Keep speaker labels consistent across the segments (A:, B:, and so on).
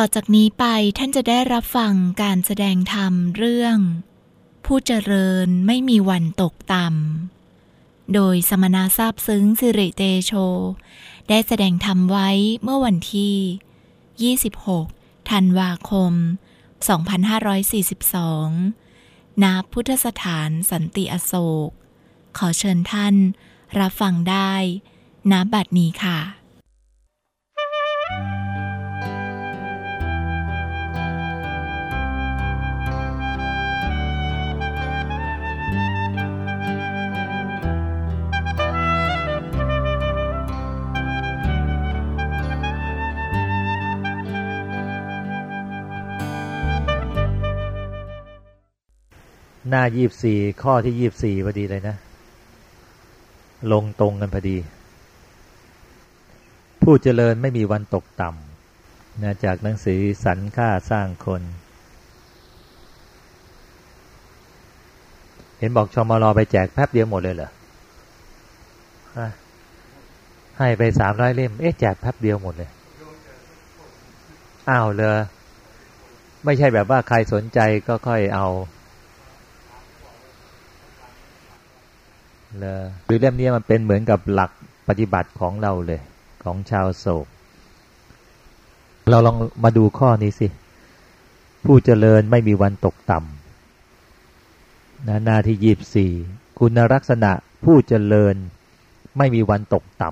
A: ต่อจากนี้ไปท่านจะได้รับฟังการแสดงธรรมเรื่อง ผู้เจริญไม่มีวันตกต่ำ โดยสมณะทราบซึ้งสิริเตโช ได้แสดงธรรมไว้เมื่อวันที่ 26 ธันวาคม 2542 ณ พุทธสถานสันติอโศก ขอเชิญท่านรับฟังได้ ณ บัดนี้ค่ะ
B: หน้ายี่บสี่ข้อที่ยี่บสี่พอดีเลยนะ ลงตรงกันพอดี ผู้เจริญไม่มีวันตกต่ำนะจากหนังสือสรรค่าสร้างคน เห็นบอกชมรอไปแจกแป๊บเดียวหมดเลยเหรอให้ไปสามร้อยเล่ม เอ๊ะแจกแป๊บเดียวหมดเลย อ้าวเลยไม่ใช่แบบว่าใครสนใจก็ค่อยเอาเลย หรือเล่มนี้มันเป็นเหมือนกับหลักปฏิบัติของเราเลย ของชาวโศก เราลองมาดูข้อนี้สิ ผู้เจริญไม่มีวันตกต่ำนะหน้าที่ยีบสี่คุณลักษณะผู้เจริญไม่มีวันตกต่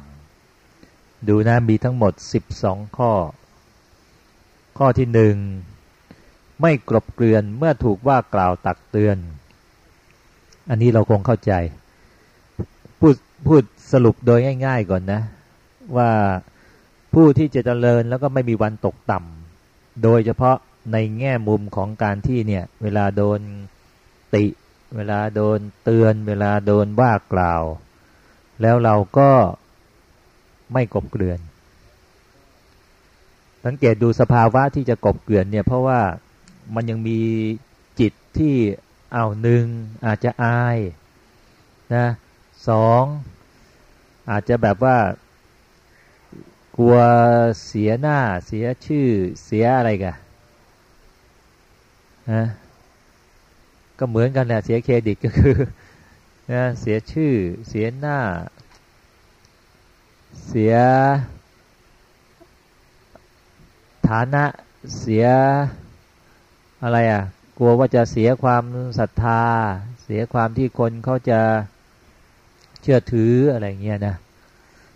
B: ำดูนะมีทั้งหมดสิบสองข้อ ข้อที่หนึ่งไม่กรบเกลื่อนเมื่อถูกว่ากล่าวตักเตือน อันนี้เราคงเข้าใจ พูดพูดสรุปโดยง่าย ๆก่อนนะ ว่าผู้ที่จะเจริญแล้วก็ไม่มีวันตกต่ำโดยเฉพาะในแง่มุมของการที่เนี่ย เวลาโดนติ เวลาโดนเตือน เวลาโดนว่ากล่าว แล้วเราก็ไม่กบเกลื่อน สังเกตดูสภาวะที่จะกบเกลื่อนเนี่ย เพราะว่ามันยังมีจิตที่เอาหนึ่งอาจจะอายนะ สองอาจจะแบบว่ากลัวเสียหน้าเสียชื่อเสียอะไรกันนะก็เหมือนกันแหละเสียเครดิตก็คือนะเสียชื่อเสียหน้า เสีย ฐานะเสียอะไรอะ กลัวว่าจะเสียความศรัทธา เสียความที่คนเขาจะ เชื่อถืออะไรเงี้ยนะ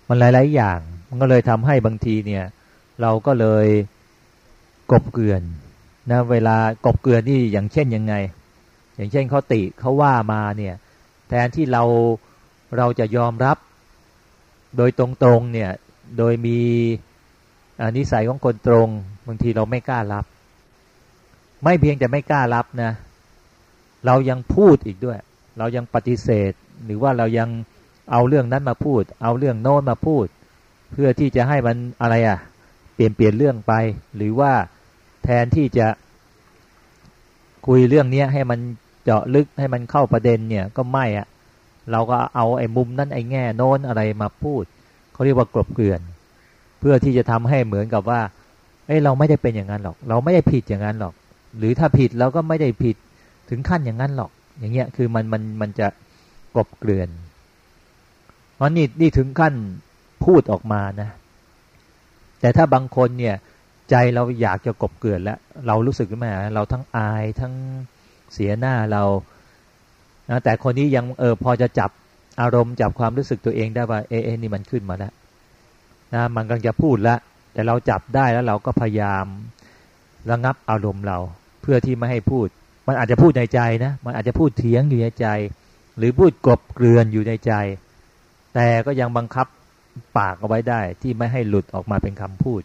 B: มันหลาย ๆ อย่างมันก็เลยทำให้บางทีเนี่ย เราก็เลยกบเกลื่อนนะเวลากบเกลื่อนนี่อย่างเช่นยังไง อย่างเช่นเขาติเขาว่ามาเนี่ย แทนที่เราเราจะยอมรับ โดยตรงๆเนี่ยโดยมีนิสัยของคนตรงบางทีเราไม่กล้ารับ ไม่เพียงแต่ไม่กล้ารับนะ เรายังพูดอีกด้วย เรายังปฏิเสธ หรือว่าเรายัง เอาเรื่องนั้นมาพูด เอาเรื่องโน้นมาพูด เพื่อที่จะให้มันอะไรอะ่ะ เปลี่ยนเปลี่ยนเรื่องไป หรือว่าแทนที่จะคุยเรื่องเนี้ยให้มันเจาะลึกให้มันเข้าประเด็นเนี่ยก็ไม่อะ่ะเราก็เอาไอ้มุมนั้นไอ้แง่โน้นอะไรมาพูดเขาเรียกว่ากลบเกลื่อน เพื่อที่จะทำให้เหมือนกับว่า เอ้เราไม่ได้เป็นอย่างนั้นหรอก เราไม่ได้ผิดอย่างนั้นหรอก หรือถ้าผิดเราก็ไม่ได้ผิดถึงขั้นอย่างนั้นหรอก อย่างเงี้ยคือมันมันมันจะกลบเกลื่อน เพราะนี่นี่ถึงขั้นพูดออกมานะ แต่ถ้าบางคนเนี่ย ใจเราอยากจะกบเกิดแล้ว เรารู้สึกไหมเราทั้งอายทั้งเสียหน้าเรานะแต่คนนี้ยังเออพอจะจับอารมณ์จับความรู้สึกตัวเองได้ว่าเอเอนี่มันขึ้นมาแล้วนะมันกำลังจะพูดแล้วแต่เราจับได้แล้วเราก็พยายามระงับอารมณ์เรา เพื่อที่ไม่ให้พูด มันอาจจะพูดในใจนะ มันอาจจะพูดเถียงอยู่ในใจ หรือพูดกบเกลื่อนอยู่ในใจ แต่ก็ยังบังคับปากเอาไว้ได้ ที่ไม่ให้หลุดออกมาเป็นคำพูด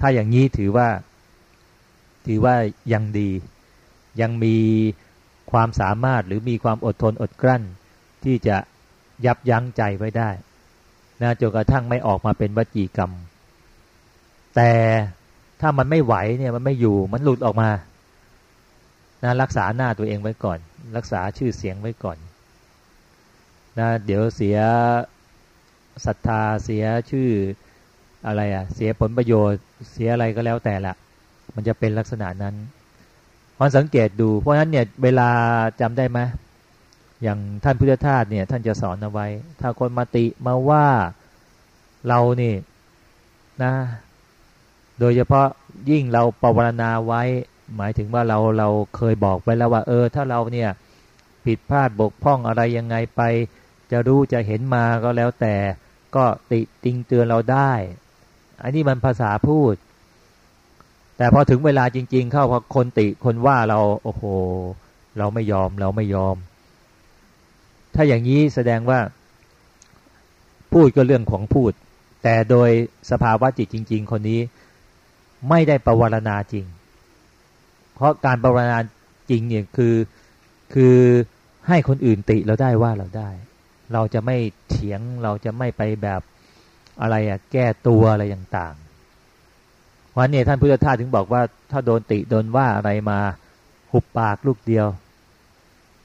B: ถ้าอย่างนี้ถือว่า ถือว่ายังดี ยังมีความสามารถหรือมีความอดทนอดกลั้น ที่จะยับยั้งใจไว้ได้นะจนกระทั่งไม่ออกมาเป็นวจีกรรม แต่ถ้ามันไม่ไหวเนี่ยมันไม่อยู่มันหลุดออกมานะรักษาหน้าตัวเองไว้ก่อน รักษาชื่อเสียงไว้ก่อน นะเดี๋ยวเสียศรัทธาเสียชื่ออะไรอะ่ะ เสียผลประโยชน์ เสียอะไรก็แล้วแต่ละ มันจะเป็นลักษณะนั้นพอสังเกตดู เพราะฉะนั้นเนี่ยเวลาจำได้ไหมอย่างท่านพุทธทาสเนี่ย ท่านจะสอนเอาไว้ ถ้าคนมาติมาว่าเรานี่นะ โดยเฉพาะยิ่งเราปรารณาไว้ หมายถึงว่าเราเราเคยบอกไปแล้วว่า เออ ถ้าเราเนี่ยผิดพลาดบกพร่องอะไรยังไงไป จะรู้จะเห็นมาก็แล้วแต่ก็ติติงเตือนเราได้ อันนี้มันภาษาพูด แต่พอถึงเวลาจริง ๆ เข้าพอคนติคนว่าเราโอ้โห เราไม่ยอมเราไม่ยอม ถ้าอย่างนี้แสดงว่า พูดก็เรื่องของพูด แต่โดยสภาวะจิตจริง ๆ คนนี้ไม่ได้ประวรณาจริง เพราะการประวรณาจริงเนี่ยคือคือให้คนอื่นติเราได้ว่าเราได้ เราจะไม่เถียงเราจะไม่ไปแบบอะไรอะแก้ตัวอะไรต่างๆวันนี้ท่านพุทธทาสถึงบอกว่า ถ้าโดนติโดนว่าอะไรมาหุบปากลูกเดียว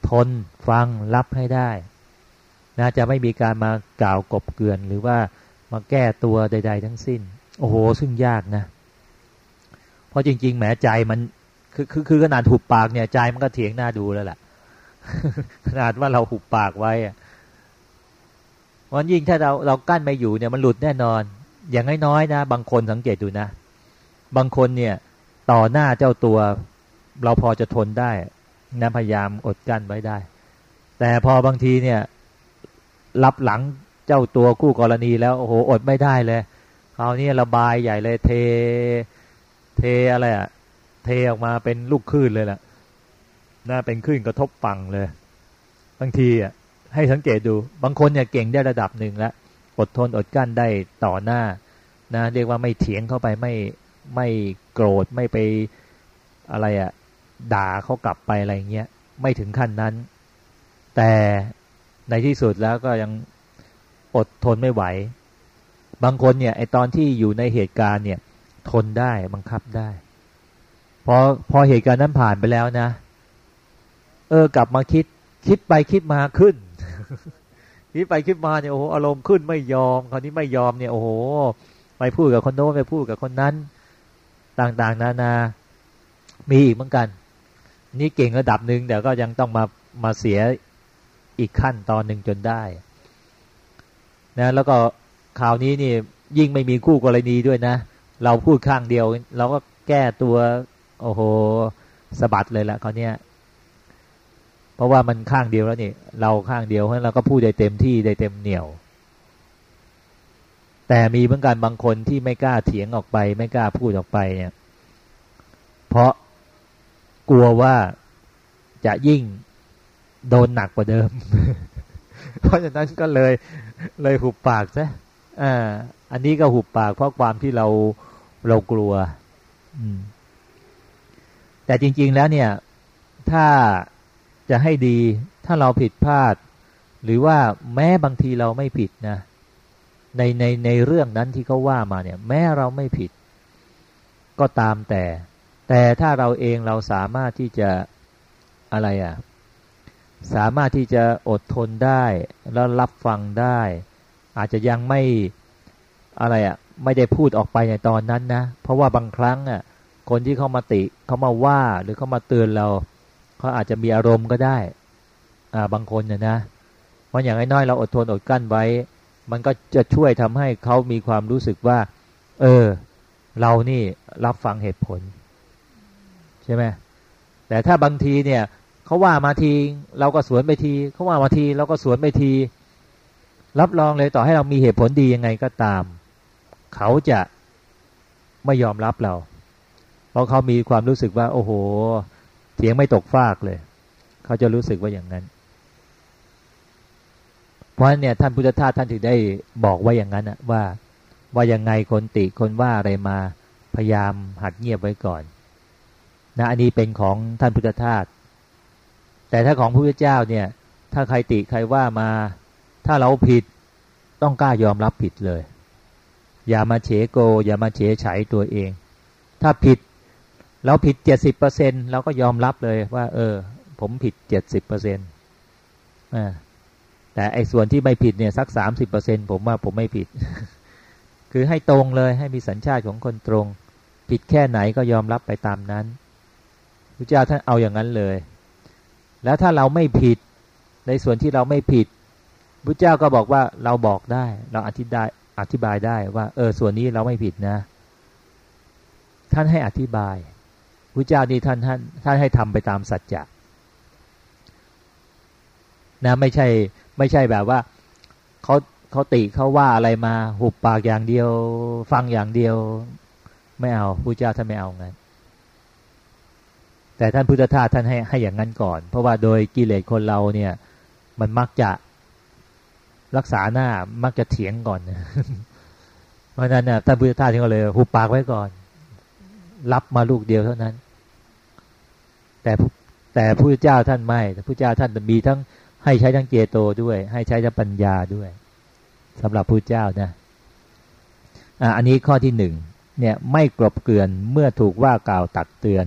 B: ทนฟังรับให้ได้นะจะไม่มีการมากล่าวกบเกลื่อน หรือว่ามาแก้ตัวใด ๆ ทั้งสิ้น โอ้โห ซึ่งยากนะ เพราะจริง ๆ แหมใจมันคือคือคือขนาดหุบปากเนี่ยใจมันก็เถียงหน้าดูแล้วแหละขนาดว่าเราหุบปากไว้อะ วันยิ่งถ้าเราเรากั้นไม่อยู่เนี่ยมันหลุดแน่นอน อย่างน้อยๆนะ บางคนสังเกตดูนะ บางคนเนี่ย ต่อหน้าเจ้าตัว เราพอจะทนได้นะพยายามอดกั้นไว้ได้ แต่พอบางทีเนี่ย รับหลังเจ้าตัวคู่กรณีแล้วโอ้โหอดไม่ได้เลยคราวนี้ระบายใหญ่เลยเท เทอะไรอะเทออกมาเป็นลูกคลื่นเลยแหละน่าเป็นคลื่นกระทบฝั่งเลย บางทีอะ ให้สังเกตดู บางคนเนี่ยเก่งได้ระดับหนึ่งแล้วอดทนอดกั้นได้ต่อหน้านะเรียกว่าไม่เถียงเข้าไปไม่ไม่โกรธไม่ไปอะไรอะด่าเขากลับไปอะไรเงี้ยไม่ถึงขั้นนั้น แต่ในที่สุดแล้วก็ยังอดทนไม่ไหว บางคนเนี่ยไอตอนที่อยู่ในเหตุการณ์เนี่ย ทนได้บังคับได้พอพอเหตุการณ์นั้นผ่านไปแล้วนะ เออกลับมาคิดคิดไปคิดมาขึ้น คิดไปคิดมาเนี่ยโอ้โหอารมณ์ขึ้นไม่ยอมคราวนี้ไม่ยอมเนี่ยโอ้โหไปพูดกับคนโน้นไปพูดกับคนนั้น ต่างๆ นานา มีอีกเหมือนกัน นี่เก่งระดับหนึ่งเดี๋ยวก็ยังต้องมามาเสียอีกขั้นตอนหนึ่งจนได้นะแล้วก็ข่าวนี้นี่ยิ่งไม่มีคู่กรณีด้วยนะ เราพูดข้างเดียว เราก็แก้ตัว โอ้โหสะบัดเลยละเขาเนี้ย เพราะว่ามันข้างเดียวแล้วนี่เราข้างเดียวเพราะเราก็พูดได้เต็มที่ได้เต็มเหนี่ยว แต่มีเหมือนกันบางคนที่ไม่กล้าเถียงออกไป ไม่กล้าพูดออกไปเนี่ย เพราะกลัวว่าจะยิ่งโดนหนักกว่าเดิม เพราะฉะนั้นก็เลยเลยหุบปากซะอ่าอันนี้ก็หุบปากเพราะความที่เราเรากลัว อืมแต่จริง ๆ แล้วเนี่ย ถ้า จะให้ดีถ้าเราผิดพลาด หรือว่าแม้บางทีเราไม่ผิดนะ ในในในเรื่องนั้นที่เขาว่ามาเนี่ย แม้เราไม่ผิด ก็ตามแต่ แต่ถ้าเราเองเราสามารถที่จะอะไรอะ่ะสามารถที่จะอดทนได้แล้วรับฟังได้ อาจจะยังไม่อะไรอะ่ะไม่ได้พูดออกไปในตอนนั้นนะ เพราะว่าบางครั้งอะคนที่เขามาติเขามาว่าหรือเขามาเตือนเรา เขาอาจจะมีอารมณ์ก็ได้อ่าบางคนเนี่ยนะเพราะอย่างน้อยเราอดทนอดกั้นไว้ มันก็จะช่วยทำให้เขามีความรู้สึกว่า เออ เรานี่รับฟังเหตุผล ใช่ไหมแต่ถ้าบางทีเนี่ยเขาว่ามาทีเราก็สวนไปทีเขาว่ามาทีเราก็สวนไปที รับรองเลยต่อให้เรามีเหตุผลดียังไงก็ตาม เขาจะไม่ยอมรับเรา เพราะเขามีความรู้สึกว่า โอ้โห เถียงไม่ตกฟากเลย เขาจะรู้สึกว่าอย่างนั้น เพราะเนี่ยท่านพุทธทาสท่านถึงได้บอกว่าอย่างนั้นนะว่าว่ายังไงคนติคนว่าอะไรมาพยายามหัดเงียบไว้ก่อนนะอันนี้เป็นของท่านพุทธทาสแต่ถ้าของพระพุทธเจ้าเนี่ย ถ้าใครติใครว่ามา ถ้าเราผิดต้องกล้ายอมรับผิดเลย อย่ามาเฉโก อย่ามาเฉไฉตัวเอง ถ้าผิด เราผิดเจ็ดสิบเปอร์เซ็นเราก็ยอมรับเลยว่า เออ ผมผิดเจ็ดสิบเปอร์เซ็นต์แต่ไอ้ส่วนที่ไม่ผิดเนี่ยสักสามสิบเปอร์เซ็นผมว่าผมไม่ผิด คือให้ตรงเลยให้มีสัญชาติของคนตรง ผิดแค่ไหนก็ยอมรับไปตามนั้นพระเจ้าท่านเอาอย่างนั้นเลย แล้วถ้าเราไม่ผิดในส่วนที่เราไม่ผิดพระเจ้าก็บอกว่าเราบอกได้ เราอธิบายอธิบายได้ว่า เออส่วนนี้เราไม่ผิดนะ ท่านให้อธิบาย พระเจ้านี่ท่านท่านท่านให้ทำไปตามสัจจะนะไม่ใช่ไม่ใช่แบบว่าเขาเขาติเขาว่าอะไรมาหุบปากอย่างเดียว ฟังอย่างเดียว ไม่เอาพระเจ้าท่านไม่เอางั้น แต่ท่านพุทธทาสท่านให้ให้อย่างนั้นก่อน เพราะว่าโดยกิเลสคนเราเนี่ย มันมักจะรักษาหน้ามักจะเถียงก่อน เพราะนั้นน่ะท่านพุทธทาสท่านก็เลยหุบปากไว้ก่อน รับมาลูกเดียวเท่านั้น แต่แต่พระเจ้าท่านไม่พระเจ้าท่านมีทั้งให้ใช้ทั้งเจโตด้วย ให้ใช้ทั้งปัญญาด้วยสำหรับพระเจ้านะอันนี้ข้อที่หนึ่งเนี่ยไม่กลบเกลื่อนเมื่อถูกว่ากล่าวตักเตือน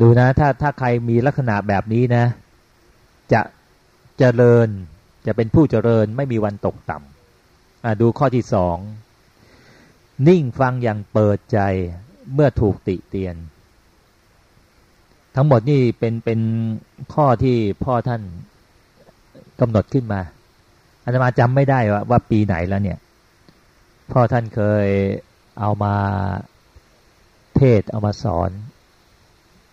B: ดูนะถ้าถ้าใครมีลักษณะแบบนี้นะ จะเจริญจะเป็นผู้เจริญไม่มีวันตกต่ำดูข้อที่สองนิ่งฟังอย่างเปิดใจเมื่อถูกติเตียน ทั้งหมดนี่เป็นเป็นข้อที่พ่อท่านกำหนดขึ้นมาอาตมาจำไม่ได้ว่าว่าปีไหนแล้วเนี่ย พ่อท่านเคยเอามาเทศเอามาสอน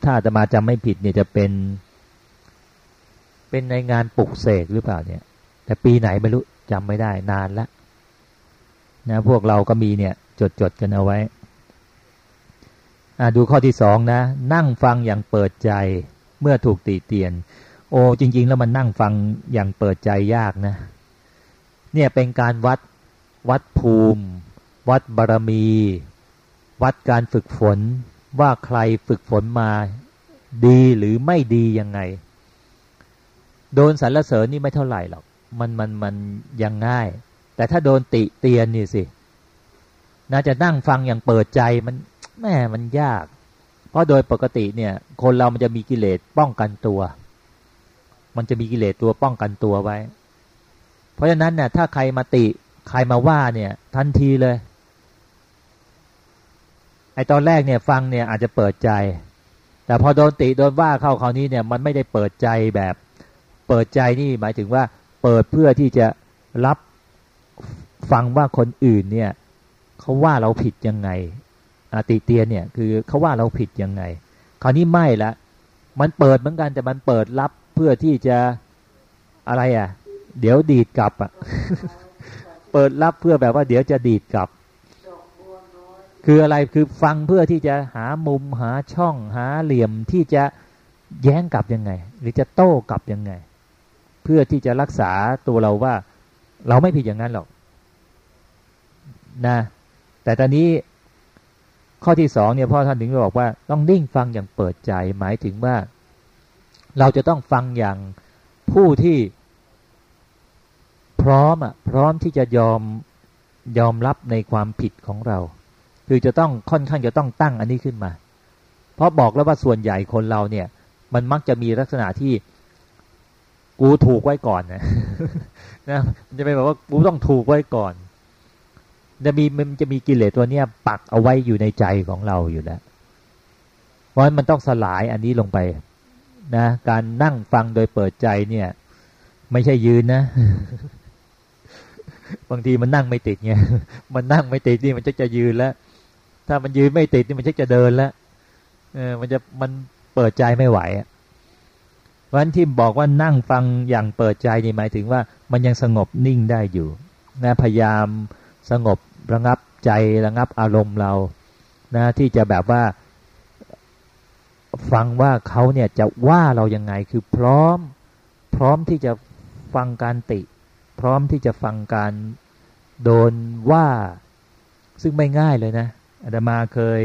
B: ถ้าอาตมาจำไม่ผิดเนี่ยจะเป็น เป็นในงานปลุกเสกหรือเปล่าเนี่ย แต่ปีไหนไม่รู้จำไม่ได้นานแล้วนะพวกเราก็มีเนี่ย จดจดกันเอาไว้ ดูข้อที่สองนะ นั่งฟังอย่างเปิดใจเมื่อถูกตีเตียน โอ้จริง ๆ แล้วมันนั่งฟังอย่างเปิดใจยากนะ เนี่ยเป็นการวัดวัดภูมิ วัดบารมี วัดการฝึกฝน ว่าใครฝึกฝนมาดีหรือไม่ดียังไง โดนสรรเสริญนี่ไม่เท่าไหร่หรอกมันมันมันยังง่าย แต่ถ้าโดนติเตียนนี่สิน่าจะนั่งฟังอย่างเปิดใจมัน แม่มันยาก เพราะโดยปกติเนี่ย คนเรามันจะมีกิเลสป้องกันตัว มันจะมีกิเลสตัวป้องกันตัวไว้ เพราะฉะนั้นเนี่ยถ้าใครมาติใครมาว่าเนี่ย ทันทีเลย ไอตอนแรกเนี่ย ฟังเนี่ยอาจจะเปิดใจ แต่พอโดนติโดนว่าเข้าคราวนี้เนี่ย มันไม่ได้เปิดใจแบบ เปิดใจนี่หมายถึงว่า เปิดเพื่อที่จะรับฟังว่าคนอื่นเนี่ยเขาว่าเราผิดยังไง ติเตียนเนี่ยคือเขาว่าเราผิดยังไง คราวนี้ไม่ละ มันเปิดเหมือนกันแต่มันเปิดรับเพื่อที่จะอะไรอะ เดี๋ยวดีดกลับอะเปิดรับเพื่อแบบว่าเดี๋ยวจะดีดกลับ คืออะไรคือฟังเพื่อที่จะหามุมหาช่องหาเหลี่ยมที่จะแย้งกลับยังไง หรือจะโต้กลับยังไง เพื่อที่จะรักษาตัวเราว่า เราไม่ผิดอย่างนั้นหรอกนะ แต่ตอนนี้ ข้อที่สองเนี่ยพ่อท่านถึงบอกว่าต้องนิ่งฟังอย่างเปิดใจ หมายถึงว่า เราจะต้องฟังอย่างผู้ที่พร้อมอะพร้อมที่จะยอมยอมรับในความผิดของเรา คือจะต้องค่อนข้างจะต้องตั้งอันนี้ขึ้นมา เพราะบอกแล้วว่าส่วนใหญ่คนเราเนี่ย มันมักจะมีลักษณะที่กูถูกไว้ก่อนนะนะมันจะไปบอกว่ากูต้องถูกไว้ก่อน จะมีมันจะมีกิเลสตัวเนี้ยปักเอาไว้อยู่ในใจของเราอยู่แล้ว เพราะมันต้องสลายอันนี้ลงไปนะการนั่งฟังโดยเปิดใจเนี่ย ไม่ใช่ยืนนะ บางทีมันนั่งไม่ติดไงมันนั่งไม่ติดนี่มันจะจะยืนแล้ว ถ้ามันยืนไม่ติดนี่มันจะจะเดินแล้วเออมันจะมันเปิดใจไม่ไหววันที่บอกว่านั่งฟังอย่างเปิดใจนี่หมายถึงว่า มันยังสงบนิ่งได้อยู่นะพยายาม สงบระงับใจระงับอารมณ์เรานะที่จะแบบว่า ฟังว่าเขาเนี่ยจะว่าเรายังไงคือพร้อม พร้อมที่จะฟังการติ พร้อมที่จะฟังการโดนว่า ซึ่งไม่ง่ายเลยนะอาตมาเคย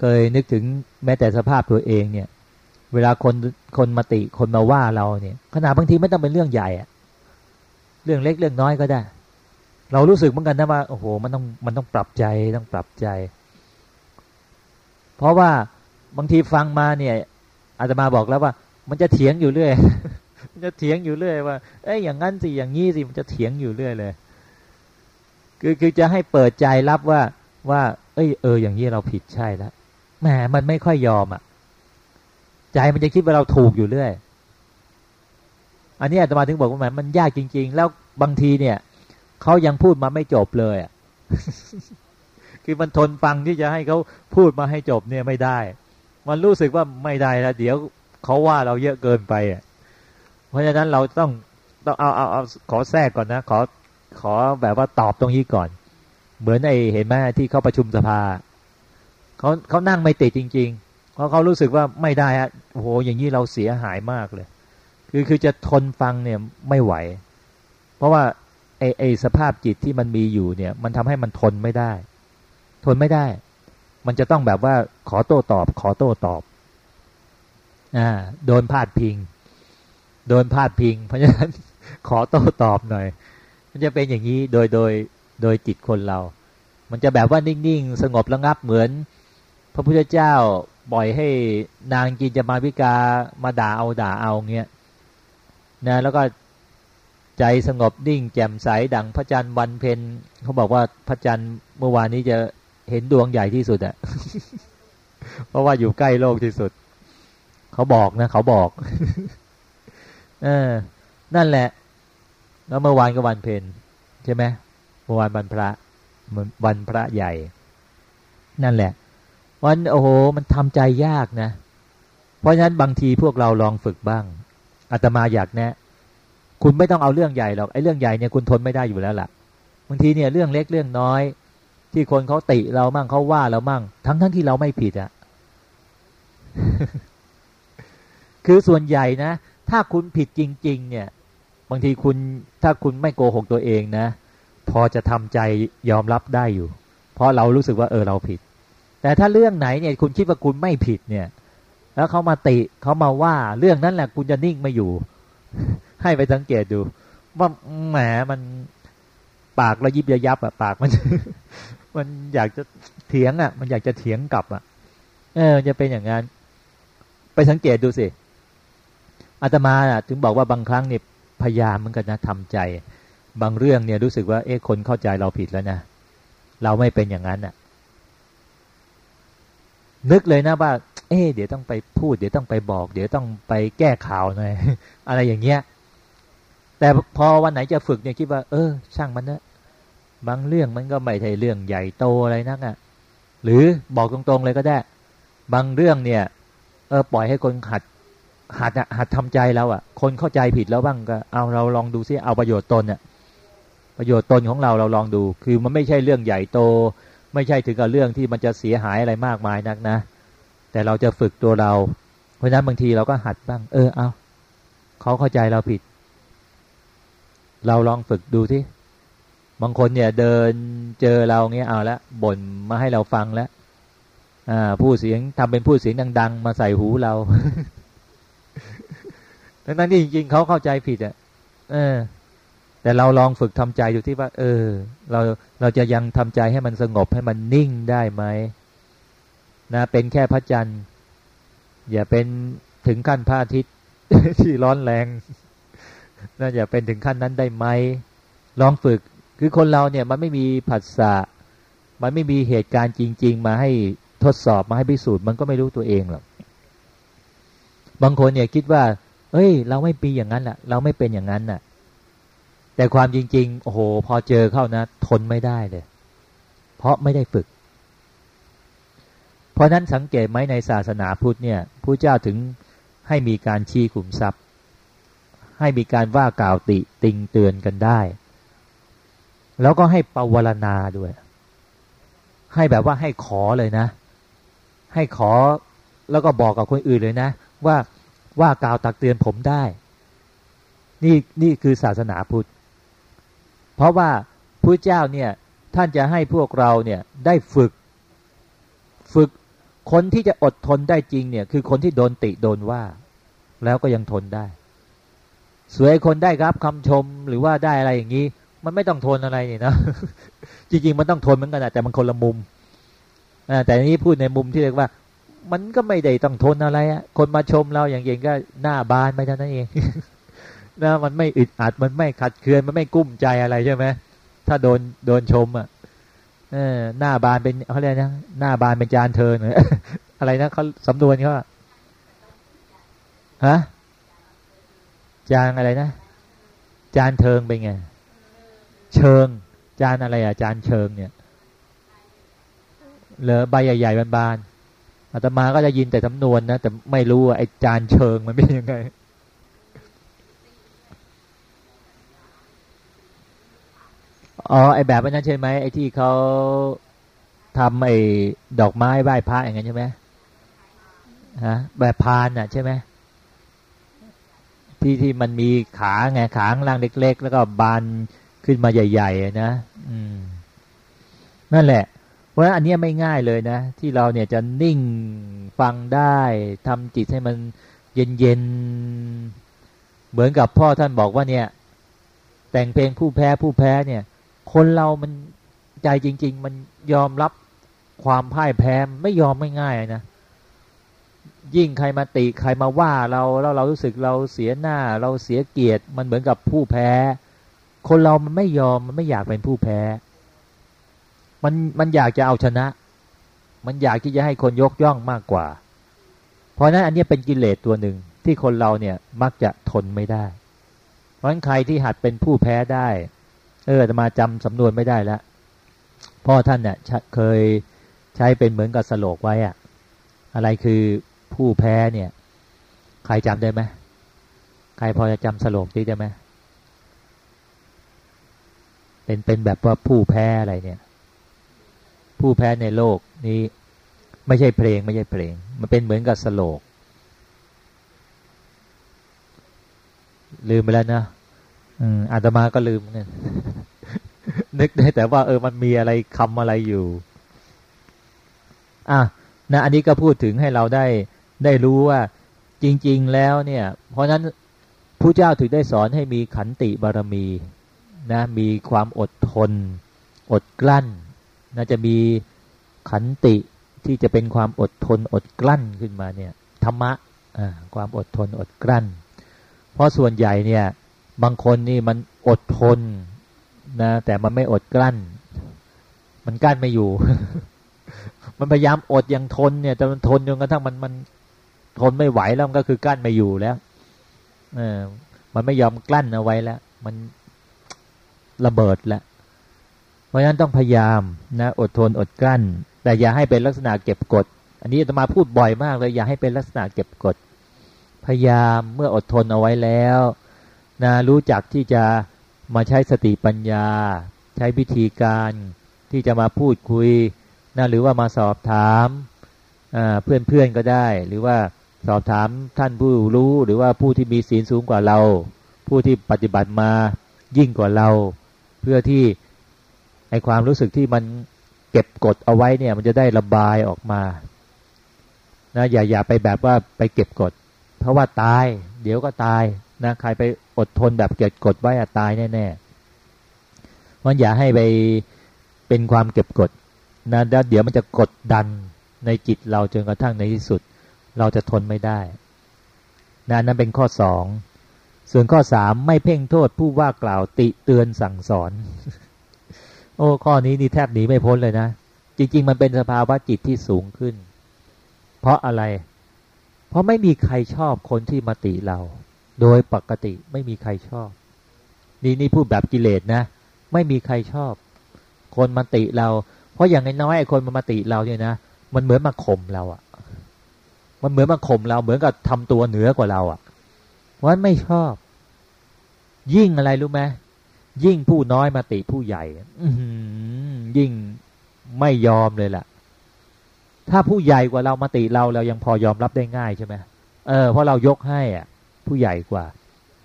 B: เคยนึกถึงแม้แต่สภาพตัวเองเนี่ย เวลาคนคนมาติคนมาว่าเราเนี่ย ขนาดบางทีไม่ต้องเป็นเรื่องใหญ่อะเรื่องเล็กเรื่องน้อยก็ได้ เรารู้สึกเหมือนกันนะว่าโอ้โหมันต้องมันต้องปรับใจต้องปรับใจ เพราะว่าบางทีฟังมาเนี่ยอาตมาบอกแล้วว่า มันจะเถียงอยู่เรื่อย มันจะเถียงอยู่เรื่อย ว่าเอ้ยอย่างนั้นสิอย่างนี้สิมันจะเถียงอยู่เรื่อยเลย คือคือจะให้เปิดใจรับว่าว่า เอ้ยเออ อย่างนี้เราผิดใช่แล้วแหมมันไม่ค่อยยอมอะ ใจมันจะคิดว่าเราถูกอยู่เรื่อย อันนี้อาตมาถึงบอกว่ามันยากจริง ๆ แล้วบางทีเนี่ย เขายังพูดมาไม่จบเลยอะคือมันทนฟังที่จะให้เขาพูดมาให้จบเนี่ยไม่ได้ มันรู้สึกว่าไม่ได้แล้วเดี๋ยวเขาว่าเราเยอะเกินไปอะเพราะฉะนั้นเราต้องต้องเอาเอาเอาขอแทรกก่อนนะ ขอขอแบบว่าตอบตรงนี้ก่อน เหมือนไอเห็นไหมที่เขาประชุมสภาเขาเขานั่งไม่ติดจริง ๆ เพราะเขารู้สึกว่าไม่ได้ฮะโอ้โหอย่างนี้เราเสียหายมากเลย คือคือจะทนฟังเนี่ยไม่ไหว เพราะว่า ไอไอสภาพจิตที่มันมีอยู่เนี่ย มันทำให้มันทนไม่ได้ ทนไม่ได้ มันจะต้องแบบว่าขอโต้ตอบ ขอโต้ตอบอ่าโดนพาดพิง โดนพาดพิง เพราะฉะนั้นขอโต้ตอบหน่อย มันจะเป็นอย่างนี้โดยโดยโดยจิตคนเรา มันจะแบบว่านิ่งๆ สงบระงับเหมือน พระพุทธเจ้าบ่อยให้นางกินจะมาวิกามาด่าเอาด่าเอาเงี้ยนะแล้วก็ ใจสงบนิ่งแจ่มใสดังพระจันทร์วันเพ็ญเขาบอกว่าพระจันทร์เมื่อวานนี้จะเห็นดวงใหญ่ที่สุดอะเพราะว่าอยู่ใกล้โลกที่สุด เขาบอกนะ เขาบอก เออ นั่นแหละ แล้วเมื่อวานก็วันเพ็ญใช่ไหมเมื่อวานวันพระวันพระใหญ่ นั่นแหละ วันโอ้โห มันทำใจยากนะ เพราะฉะนั้นบางทีพวกเราลองฝึกบ้างอาตมาอยากแนะ คุณไม่ต้องเอาเรื่องใหญ่หรอกไอ้เรื่องใหญ่เนี่ยคุณทนไม่ได้อยู่แล้วล่ะบางทีเนี่ยเรื่องเล็กเรื่องน้อย ที่คนเขาติเรามั่งเขาว่าเรามั่ง ทั้งทั้งที่เราไม่ผิดอะคือส่วนใหญ่นะ ถ้าคุณผิดจริง ๆ เนี่ย บางทีคุณถ้าคุณไม่โกหกตัวเองนะ พอจะทำใจยอมรับได้อยู่ เพราะเรารู้สึกว่าเออเราผิด แต่ถ้าเรื่องไหนเนี่ย คุณคิดว่าคุณไม่ผิดเนี่ย แล้วเขามาติเขามาว่าเรื่องนั้นแหละคุณจะนิ่งไม่อยู่ ให้ไปสังเกตดู ว่าแหมมันปากระยิบระยับอะปากมัน มันอยากจะเถียงอะมันอยากจะเถียงกลับอะเออจะเป็นอย่างนั้นไปสังเกตดูสิอาตมาอะถึงบอกว่าบางครั้งเนี่ยพยายามมันกันนะทำใจ บางเรื่องเนี่ยรู้สึกว่าเอ๊ะคนเข้าใจเราผิดแล้วนะเราไม่เป็นอย่างนั้นอะนึกเลยนะว่า เอ๊ะเดี๋ยวต้องไปพูด เดี๋ยวต้องไปบอก เดี๋ยวต้องไปแก้ข่าวหน่อยอะไรอย่างเงี้ย แต่พอวันไหนจะฝึกเนี่ยคิดว่า เออ ช่างมันนะบางเรื่องมันก็ไม่ใช่เรื่องใหญ่โตอะไรนักอะ่ะ หรือบอกตรงๆเลยก็ได้ บางเรื่องเนี่ย เออปล่อยให้คนหัด หัดหัดทำใจแล้วอะ่ะ คนเข้าใจผิดแล้วบ้างก็เอาเราลองดูซิเอาประโยชน์ตนเนี่ยประโยชน์ตนของเราเราลองดู คือมันไม่ใช่เรื่องใหญ่โต ไม่ใช่ถึงกับเรื่องที่มันจะเสียหายอะไรมากมายนักนะ แต่เราจะฝึกตัวเรา เพราะนั้นบางทีเราก็หัดบ้าง เออเอาเขาเข้าใจเราผิด เราลองฝึกดูที่บางคนเนี่ยเดินเจอเราเงี้ยเอาละบ่นมาให้เราฟังแล้วอ่าผู้เสียงทำเป็นผู้เสียงดัง ๆ มาใส่หูเราทั้งนั้นที่จริงๆเขาเข้าใจผิดอะเออ แต่เราลองฝึกทำใจดูที่ว่า เออ เราเราจะยังทำใจให้มันสงบให้มันนิ่งได้ไหมนะเป็นแค่พระจันทร์อย่าเป็นถึงขั้นพระอาทิตย์ที่ร้อนแรง น่าอย่าเป็นถึงขั้นนั้นได้ไหมลองฝึก คือคนเราเนี่ยมันไม่มีผัสสะมันไม่มีเหตุการณ์จริง ๆ มาให้ทดสอบมาให้พิสูจน์มันก็ไม่รู้ตัวเองหรอกบางคนเนี่ยคิดว่า เอ้ย เราไม่ปีอย่างนั้นแหละเราไม่เป็นอย่างนั้นน่ะ แต่ความจริง ๆ โอ้โห พอเจอเข้านะ ทนไม่ได้เลย เพราะไม่ได้ฝึก เพราะนั้นสังเกตไหมในศาสนาพุทธเนี่ยผู้เจ้าถึงให้มีการชี้ขุมทรัพย์ ให้มีการว่ากล่าวติติงเตือนกันได้ แล้วก็ให้ปวารณาด้วย ให้แบบว่าให้ขอเลยนะ ให้ขอแล้วก็บอกกับคนอื่นเลยนะ ว่าว่ากล่าวตักเตือนผมได้ นี่นี่คือศาสนาพุทธ เพราะว่าพระเจ้าเนี่ยท่านจะให้พวกเราเนี่ยได้ฝึก ฝึกคนที่จะอดทนได้จริงเนี่ยคือคนที่โดนติโดนว่า แล้วก็ยังทนได้ สวยคนได้รับคำชมหรือว่าได้อะไรอย่างนี้ มันไม่ต้องทนอะไรนี่นะจริงๆมันต้องทนเหมือนกันแต่มันคนละมุมแต่นี้พูดในมุมที่เรียกว่า มันก็ไม่ได้ต้องทนอะไรอะคนมาชมเราอย่างเองก็หน้าบานไปเท่านั้นเองนะมันไม่อึดอัดมันไม่ขัดเคืองมันไม่กุ้มใจอะไรใช่ไหมถ้าโดนโดนชมอะเออหน้าบานเป็นเขาเรียกนะหน้าบานเป็นจานเทินอะไรนะเขาสำนวนเขาฮะ จานอะไรนะ จานเทิงเป็นไง เชิง จานอะไรอะ จานเชิงเนี่ยเหลือใบใหญ่ๆบานๆอาตมาก็จะยินแต่สำนวนนะแต่ไม่รู้ว่าไอ้จานเชิงมันเป็นยังไงอ๋อไอแบบนั้นใช่ไหมไอที่เขาทำไอดอกไม้ไหว้พระอย่างนั้นใช่ไหมฮะแบบพานอะใช่ไหม ที่ที่มันมีขาไงขาข้างล่างเล็ก ๆ แล้วก็บานขึ้นมาใหญ่ๆนะอืมนั่นแหละเพราะอันนี้ไม่ง่ายเลยนะ ที่เราเนี่ยจะนิ่งฟังได้ทำจิตให้มันเย็นๆเหมือนกับพ่อท่านบอกว่าเนี่ย แต่งเพลงผู้แพ้ผู้แพ้เนี่ย คนเรามันใจจริง ๆ มันยอมรับความพ่ายแพ้ไม่ยอมไม่ง่ายนะ ยิ่งใครมาติใครมาว่าเราแล้วเรารู้สึกเราเสียหน้า เราเสียเกียรติมันเหมือนกับผู้แพ้ คนเรามันไม่ยอมมันไม่อยากเป็นผู้แพ้ มันมันอยากจะเอาชนะ มันอยากที่จะให้คนยกย่องมากกว่า เพราะนั้นอันนี้เป็นกิเลสตัวหนึ่งที่คนเราเนี่ยมักจะทนไม่ได้ เพราะนั้นใครที่หัดเป็นผู้แพ้ได้ เออจะมาจำสำนวนไม่ได้แล้วพ่อท่านเนี่ยเคยใช้เป็นเหมือนกับสโลกไว้อะอะไรคือ ผู้แพ้เนี่ย ใครจำได้ไหมใครพอจะจำสโลกนี้ได้ไหมเป็นเป็นแบบว่าผู้แพ้อะไรเนี่ย ผู้แพ้ในโลกนี้ ไม่ใช่เพลงไม่ใช่เพลง มันเป็นเหมือนกับสโลก ลืมไปแล้วนะอืมอาตมาก็ลืมเนี่ยนึกได้แต่ว่า เออมันมีอะไรคำอะไรอยู่ อะนะอันนี้ก็พูดถึงให้เราได้ ได้รู้ว่าจริง ๆแล้วเนี่ย เพราะนั้นผู้เจ้าถึงได้สอนให้มีขันติบารมีนะมีความอดทน อดกลั้นนะจะมีขันติที่จะเป็นความอดทนอดกลั้นขึ้นมาเนี่ยธรรมะอ่าความอดทนอดกลั้น เพราะส่วนใหญ่เนี่ยบางคนนี่มันอดทนนะแต่มันไม่อดกลั้น มันกั้นไม่อยู่ มันพยายามอดอย่างทนเนี่ยแต่มันทนจนกระทั่งมันมัน ทนไม่ไหวแล้วมันก็คือกั้นไม่อยู่แล้วเออมันไม่ยอมกลั้นเอาไว้แล้ว มันระเบิดแล้วเพราะฉะนั้นต้องพยายามนะอดทนอดกลั้น แต่อย่าให้เป็นลักษณะเก็บกด อันนี้จะมาพูดบ่อยมากเลยอย่าให้เป็นลักษณะเก็บกด พยายามเมื่ออดทนเอาไว้แล้วนะรู้จักที่จะมาใช้สติปัญญา ใช้วิธีการที่จะมาพูดคุยนะหรือว่ามาสอบถามเพื่อนเพื่อนก็ได้ หรือว่า สอบถามท่านผู้รู้หรือว่าผู้ที่มีศีลสูงกว่าเรา ผู้ที่ปฏิบัติมายิ่งกว่าเรา เพื่อที่ไอความรู้สึกที่มันเก็บกดเอาไว้เนี่ย มันจะได้ระบายออกมานะอย่าอย่าไปแบบว่าไปเก็บกด เพราะว่าตาย เดี๋ยวก็ตายนะใครไปอดทนแบบเก็บกดไว้อะตายแน่ๆมันอย่าให้ไปเป็นความเก็บกดนะเดี๋ยวมันจะกดดันในจิตเราจนกระทั่งในที่สุด เราจะทนไม่ได้นะนั่นเป็นข้อสองส่วนข้อสามไม่เพ่งโทษผู้ว่ากล่าวติเตือนสั่งสอน โอ้ข้อนี้นี่แทบหนีไม่พ้นเลยนะ จริง ๆ มันเป็นสภาวะจิตที่สูงขึ้น เพราะอะไร เพราะไม่มีใครชอบคนที่มาติเรา โดยปกติไม่มีใครชอบ นี่นี่พูดแบบกิเลสนะ ไม่มีใครชอบ คนมาติเรา เพราะอย่างน้อยไอ้คนมามาติเราเนี่ยนะ มันเหมือนมาข่มเราอะ มันเหมือนมาข่มเราเหมือนกับทำตัวเหนือกว่าเราอะเพราะไม่ชอบ ยิ่งอะไรรู้ไหมยิ่งผู้น้อยมาติผู้ใหญ่ อืยิ่งไม่ยอมเลยล่ะ ถ้าผู้ใหญ่กว่าเรามาติเราเรายังพอยอมรับได้ง่ายใช่ไหมเออเพราะเรายกให้อะ ผู้ใหญ่กว่า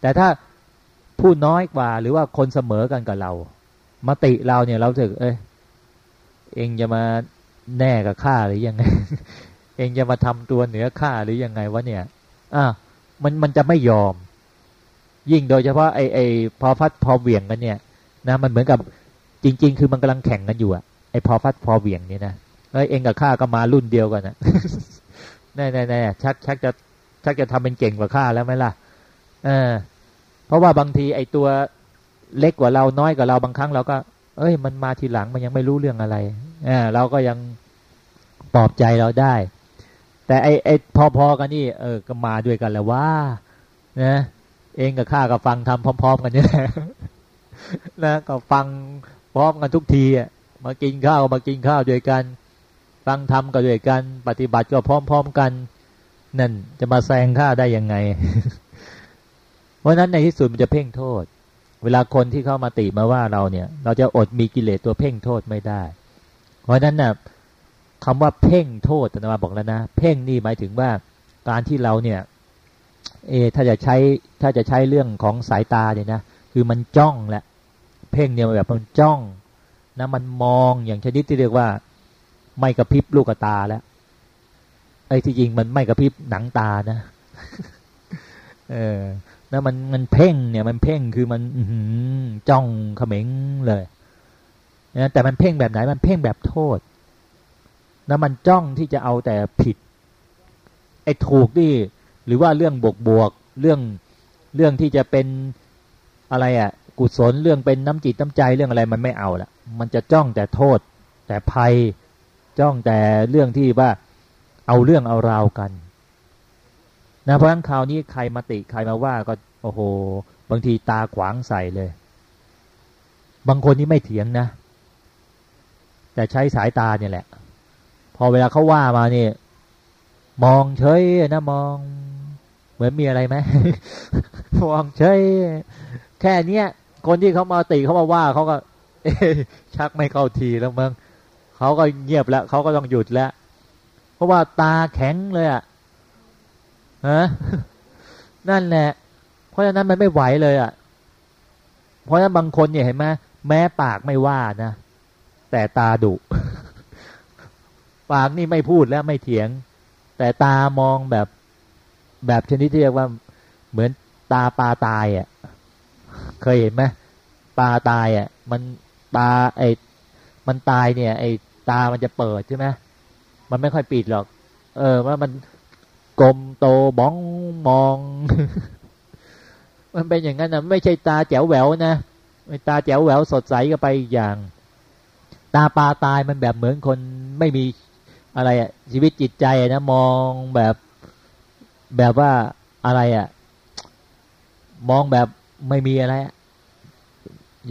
B: แต่ถ้าผู้น้อยกว่า หรือว่าคนเสมอกันกับเรามาติเราเนี่ยเราถึกเอ้ยเองจะมาแน่กับข้าหรือยังไง เองจะมาทำตัวเหนือข้าหรือยังไงวะเนี่ยอะมันมันจะไม่ยอม ยิ่งโดยเฉพาะไอไอพอพัดพอเหวี่ยงกันเนี่ย นะ มันเหมือนกับจริง ๆ คือมันกำลังแข่งกันอยู่อะไอพอพัดพอเหวี่ยงนี่นะเอ้ยเองกับข้าก็มารุ่นเดียวกันนะแน่แน่แน่ชักชักจะชักจะทำเป็นเก่งกว่าข้าแล้วไหมล่ะเออเพราะว่าบางทีไอ้ตัวเล็กกว่าเราน้อยกว่าเราบางครั้งเราก็ เอ้ย มันมาทีหลังมันยังไม่รู้เรื่องอะไรอ่าเราก็ยังปลอบใจเราได้ แต่ไอไอพอๆกันนี่เออก็มาด้วยกันแล้วว่านะเองกับข้าก็ฟังทำพร้อม ๆ กันนี่แหละนะก็ฟังพร้อมกันทุกทีอะมากินข้าวมากินข้าวด้วยกัน ฟังธรรมก็ด้วยกัน ปฏิบัติก็พร้อม ๆกัน นั่นจะมาแซงข้าได้ยังไง เพราะนั้นในที่สุดมันจะเพ่งโทษ เวลาคนที่เข้ามาติมาว่าเราเนี่ย เราจะอดมีกิเลสตัวเพ่งโทษไม่ได้ เพราะนั้นนะ่ะ คำว่าเพ่งโทษธรรมาบอกแล้วนะ เพ่งนี่หมายถึงว่าการที่เราเนี่ย เอถ้าจะใช้ถ้าจะใช้เรื่องของสายตาเนี่ยนะคือมันจ้องแหละ เพ่งเนี่ยแบบมันจ้องนะมันมองอย่างชนิดที่เรียกว่า ไม่กระพริบลูกตาแล้วไอ้ที่จริงมันไม่กระพริบหนังตานะ เออนะมันมันเพ่งเนี่ย มันเพ่งคือมันจ้องเขม็งเลยนะแต่มันเพ่งแบบไหน มันเพ่งแบบโทษ นะมันจ้องที่จะเอาแต่ผิดไอ้ถูกนี่หรือว่าเรื่องบวกบวกเรื่องเรื่องที่จะเป็นอะไรอะ่ะกุศลเรื่องเป็นน้ำจิตน้ำใจเรื่องอะไรมันไม่เอาละมันจะจ้องแต่โทษ แต่ภัยจ้องแต่เรื่องที่ว่าเอาเรื่องเอาราวกันนะเพราะฉะนั้นคราวนี้ใครมาติใครมาว่าก็โอ้โห บางทีตาขวางใส่เลย บางคนนี่ไม่เถียงนะ แต่ใช้สายตาเนี่ยแหละ พอเวลาเขาว่ามาเนี่ย มองเฉยนะมอง เหมือนมีอะไรไหมมองเฉยแค่เนี้ยคนที่เขามาติเขามาว่าเขาก็ชักไม่เข้าทีแล้วมึงเขาก็เงียบแล้วเขาก็ต้องหยุดแล้ว เพราะว่าตาแข็งเลยอะฮะนั่นแหละ เพราะฉะนั้นมันไม่ไหวเลยอะ เพราะฉะนั้นบางคนเนี่ยเห็นไหมแม้ปากไม่ว่านะแต่ตาดุ ปากนี่ไม่พูดแล้วไม่เถียง แต่ตามองแบบแบบชนิดที่เรียกว่าเหมือนตาปลาตายอะ่ะ เคยเห็นไหมปลาตายอะ่ะ มันตาไอ้มันตายเนี่ย ไอ้ตามันจะเปิดใช่ไหมมันไม่ค่อยปิดหรอก เออ ว่ามันกลมโตบ้องมอง มันเป็นอย่างนั้นนะไม่ใช่ตาแจ๋วแหววนะตาแจ๋วแหววสดใสก็ไปอย่าง ตาปลาตายมันแบบเหมือนคนไม่มี อะไรอะชีวิตจิตใจนะมองแบบแบบว่าอะไรอะมองแบบไม่มีอะไร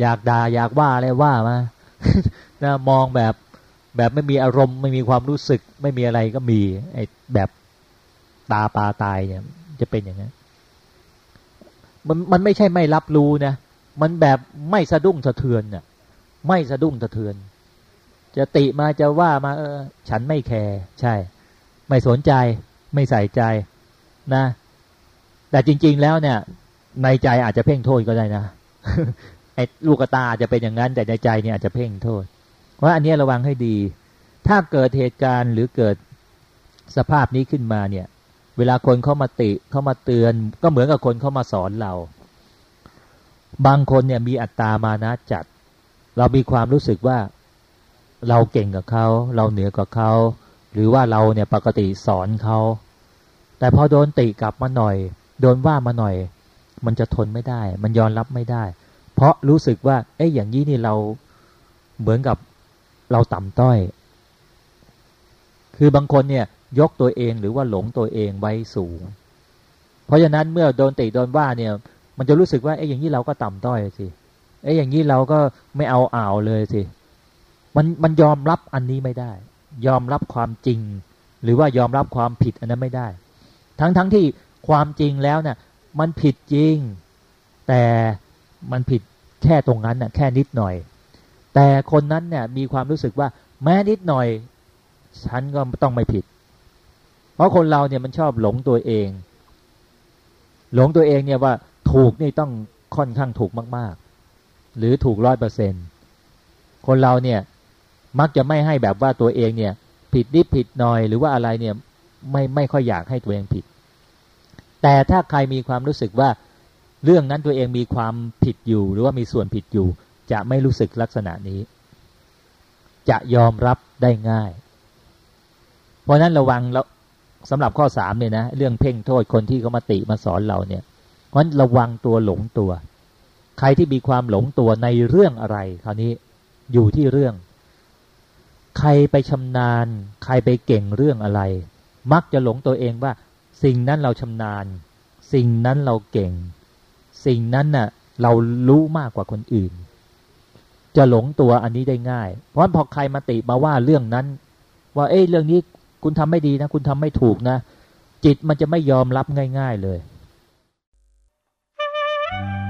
B: อยากด่าอยากว่าอะไรว่ามานะมองแบบแบบไม่มีอารมณ์ ไม่มีความรู้สึก ไม่มีอะไรก็มีไอ้แบบตาปลาตายเนี่ย จะเป็นอย่างนั้นมันมันไม่ใช่ไม่รับรู้นะมันแบบไม่สะดุ้งสะเทือนน่ะ ไม่สะดุ้งสะเทือน จะติมาจะว่ามาเออ ฉันไม่แคร์ใช่ ไม่สนใจ ไม่ใส่ใจนะ แต่จริง ๆ แล้วเนี่ย ในใจอาจจะเพ่งโทษก็ได้นะไอ้ลูกตาอาจจะเป็นอย่างนั้น แต่ในใจเนี่ยอาจจะเพ่งโทษเพราะอันนี้ระวังให้ดี ถ้าเกิดเหตุการณ์หรือเกิดสภาพนี้ขึ้นมาเนี่ย เวลาคนเข้ามาติเข้ามาเตือน ก็เหมือนกับคนเข้ามาสอนเรา บางคนเนี่ยมีอัตตามานะจัด เรามีความรู้สึกว่า เราเก่งกับเขา เราเหนือกว่าเขา หรือว่าเราเนี่ยปกติสอนเขาแต่พอโดนติกลับมาหน่อย โดนว่ามาหน่อย มันจะทนไม่ได้ มันยอมรับไม่ได้ เพราะรู้สึกว่า เอ้ยอย่างนี้นี่เราเหมือนกับเราต่ำต้อย คือบางคนเนี่ยยกตัวเองหรือว่าหลงตัวเองไว้สูง เพราะฉะนั้นเมื่อโดนติโดนว่าเนี่ย มันจะรู้สึกว่าไอ้อย่างนี้เราก็ต่ำต้อยสิไอ้อย่างนี้เราก็ไม่เอาอ่าวเลยสิ มันมันยอมรับอันนี้ไม่ได้ ยอมรับความจริง หรือว่ายอมรับความผิดอันนั้นไม่ได้ ทั้งทั้งที่ความจริงแล้วเนี่ยมันผิดจริง แต่มันผิดแค่ตรงนั้นน่ะแค่นิดหน่อย แต่คนนั้นเนี่ยมีความรู้สึกว่าแม้นิดหน่อย ฉันก็ต้องไม่ผิด เพราะคนเราเนี่ยมันชอบหลงตัวเอง หลงตัวเองเนี่ยว่าถูกนี่ต้องค่อนข้างถูกมาก ๆ หรือถูกร้อยเปอร์เซ็นคนเราเนี่ย มักจะไม่ให้แบบว่าตัวเองเนี่ย ผิดนิดผิดหน่อย หรือว่าอะไรเนี่ยไม่ไม่ค่อยอยากให้ตัวเองผิด แต่ถ้าใครมีความรู้สึกว่าเรื่องนั้นตัวเองมีความผิดอยู่ หรือว่ามีส่วนผิดอยู่ จะไม่รู้สึกลักษณะนี้ จะยอมรับได้ง่าย เพราะนั้นระวังแล้วสำหรับข้อสามเนี่ยนะเรื่องเพ่งโทษคนที่เขามาติมาสอนเราเนี่ย เพราะนั้นระวังตัวหลงตัว ใครที่มีความหลงตัวในเรื่องอะไร คราวนี้อยู่ที่เรื่อง ใครไปชำนาญ ใครไปเก่งเรื่องอะไร มักจะหลงตัวเองว่า สิ่งนั้นเราชำนาญ สิ่งนั้นเราเก่ง สิ่งนั้นน่ะ เรารู้มากกว่าคนอื่น จะหลงตัวอันนี้ได้ง่าย เพราะพอใครมาติมาว่าเรื่องนั้น ว่าเอ้ยเรื่องนี้คุณทำไม่ดีนะ คุณทำไม่ถูกนะ จิตมันจะไม่ยอมรับง่าย ๆเลย
A: Thank you.